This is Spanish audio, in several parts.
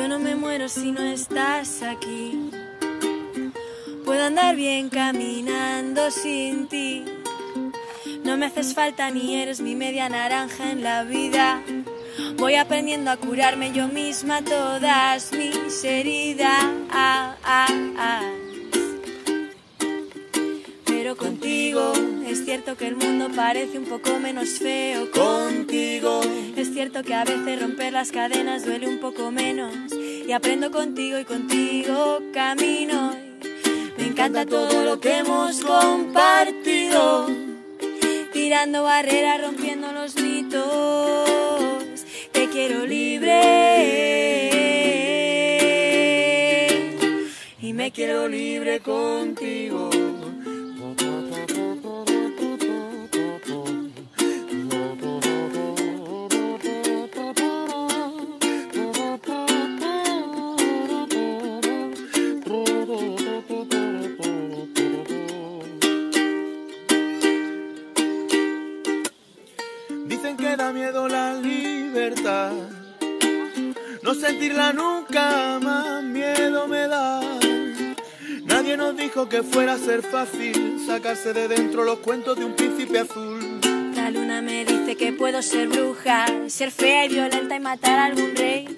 Yo no me muero si no estás aquí. Puedo andar bien caminando sin ti. No me haces falta ni eres mi media naranja en la vida. Voy aprendiendo a curarme yo misma todas mis heridas. Cierto que el mundo parece un poco menos feo. Contigo es cierto que a veces romper las cadenas duele un poco menos. Y aprendo contigo y contigo camino. Me encanta todo lo que hemos compartido. Tirando barreras, rompiendo los mitos. Te quiero libre. Y me quiero libre contigo. Dicen que da miedo la libertad. No sentirla nunca más miedo me da. Nadie nos dijo que fuera a ser fácil sacarse de dentro los cuentos de un príncipe azul. La luna me dice que puedo ser bruja, ser fea y violenta y matar a algún rey.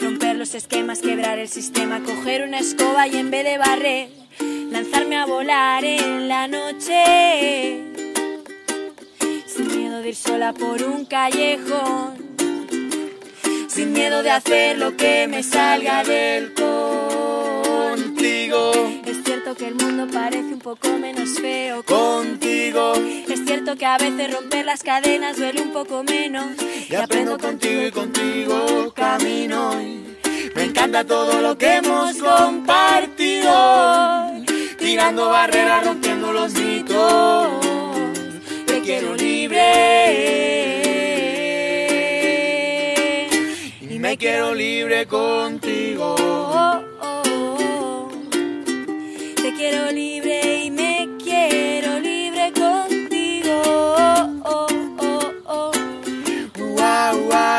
Romper los esquemas, quebrar el sistema, coger una escoba y en vez de barrer, lanzarme a volar en la noche. De ir sola por un callejón. Sin miedo de hacer lo que me salga del contigo. Es cierto que el mundo parece un poco menos feo Contigo Es cierto que a veces romper las cadenas duele un poco menos. y aprendo contigo y contigo camino. Me encanta todo lo que hemos compartido. Tirando barreras, rompiendo los mitos. Te quiero y me quiero libre contigo. Te quiero libre y me quiero libre contigo. Wow, wow.